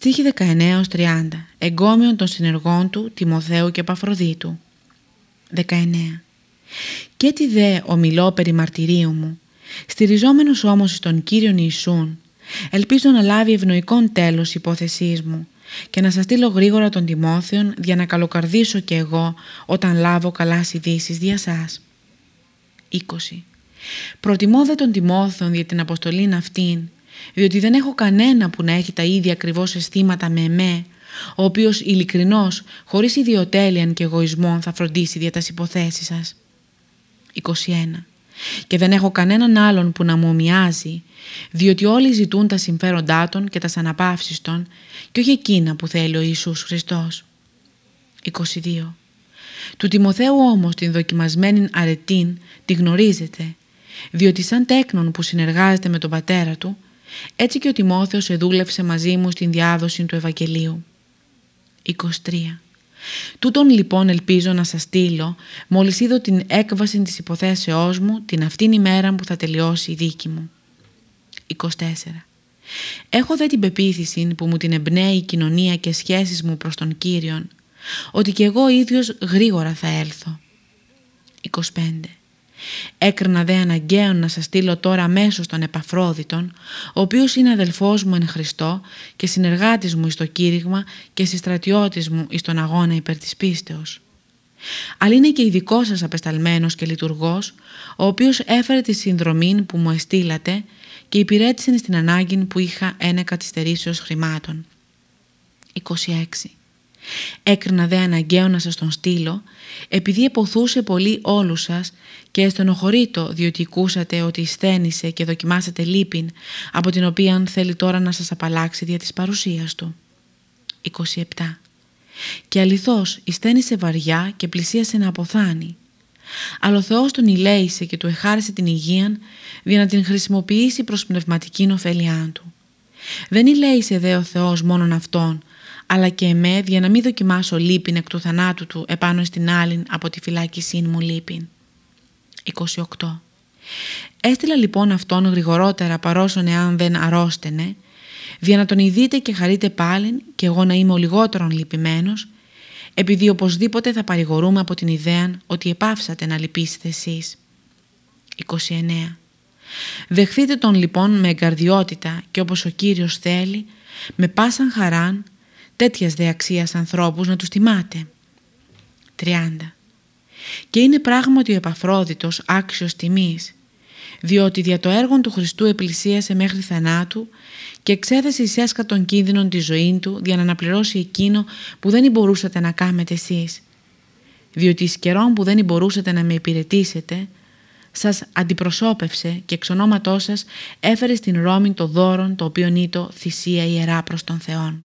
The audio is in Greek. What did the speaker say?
Στίχη 19-30 Εγκόμιον των συνεργών του Τιμοθέου και Παφροδίτου 19 Και τι δε ομιλώ περί μαρτυρίου μου Στηριζόμενος όμως στον Κύριον Ιησούν Ελπίζω να λάβει ευνοϊκόν τέλος υπόθεσής μου και να σας στείλω γρήγορα τον Τιμόθεον για να καλοκαρδίσω και εγώ όταν λάβω καλάς ειδήσεις δια σας. 20. Προτιμώ δε τον Τιμόθεον για την αποστολή αυτήν, διότι δεν έχω κανένα που να έχει τα ίδια ακριβώς αισθήματα με εμέ, ο οποίος ειλικρινώς, χωρίς ιδιοτέλειαν και εγωισμό θα φροντίσει δια τας υποθέσεις σας. 21 και δεν έχω κανέναν άλλον που να μου μοιάζει, διότι όλοι ζητούν τα συμφέροντά των και τας αναπαύσεις των και όχι εκείνα που θέλει ο Ιησούς Χριστός. 22. Του Τιμοθέου όμως την δοκιμασμένη αρετήν τη γνωρίζετε, διότι σαν τέκνον που συνεργάζεται με τον πατέρα του, έτσι και ο Τιμόθεος εδούλευσε μαζί μου στην διάδοση του Ευαγγελίου. 23. Τούτον λοιπόν ελπίζω να σας στείλω μόλις είδω την έκβαση της υποθέσεώς μου την αυτήν ημέρα που θα τελειώσει η δίκη μου. 24. Έχω δε την πεποίθηση που μου την εμπνέει η κοινωνία και σχέσεις μου προς τον Κύριον, ότι κι εγώ ίδιος γρήγορα θα έλθω. 25. Έκρινα δε αναγκαίο να σας στείλω τώρα αμέσως τον Επαφρόδιτον, ο οποίος είναι αδελφός μου εν Χριστώ και συνεργάτης μου εις το κήρυγμα και συστρατιώτης μου εις τον αγώνα υπέρ της πίστεως. Αλλά είναι και ειδικός σας απεσταλμένος και λειτουργός, ο οποίος έφερε τη συνδρομή που μου εστήλατε και υπηρέτησε στην ανάγκη που είχα ένα καθυστερήσεως χρημάτων. 26. Έκρινα δε αναγκαίο να σας τον στείλω, επειδή εποθούσε πολύ όλους σας και στενοχωρείτο διότι ακούσατε ότι σθένησε και δοκιμάσατε λύπην, από την οποία θέλει τώρα να σας απαλλάξει δια της παρουσίας του. 27. Και αληθώς εισθένησε βαριά και πλησίασε να αποθάνει. Αλλά ο Θεός τον ηλέησε και του εχάρισε την υγεία για να την χρησιμοποιήσει προς πνευματική ωφέλειά του. Δεν ηλέησε δε ο Θεός μόνον αυτόν, αλλά και εμέ για να μην δοκιμάσω λύπην εκ του θανάτου του επάνω στην άλλη από τη φυλάκισή μου λύπην. 28. Έστειλα λοιπόν αυτόν γρηγορότερα παρόσον εάν δεν αρρώστενε, για να τον ειδείτε και χαρείτε πάλιν και εγώ να είμαι ο λιγότερον λυπημένος, επειδή οπωσδήποτε θα παρηγορούμε από την ιδέα ότι επάυσατε να λυπήσετε εσείς. 29. Δεχθείτε τον λοιπόν με εγκαρδιότητα και όπως ο Κύριος θέλει, με πάσαν χαράν, τέτοιας δε αξίας ανθρώπους να τους τιμάτε. 30. Και είναι πράγματι ο Επαφρόδιτος άξιος τιμής, διότι δια το έργο του Χριστού επλησίασε μέχρι θανάτου και εξέθεσε εις έσκα των κίνδυνων τη ζωή του για να αναπληρώσει εκείνο που δεν μπορούσατε να κάνετε εσείς. Διότι εις καιρόν που δεν μπορούσατε να με υπηρετήσετε, σας αντιπροσώπευσε και εξ ονόματός σας έφερε στην Ρώμη το δώρο το οποίο ήτο θυσία ιερά προς τον Θεόν.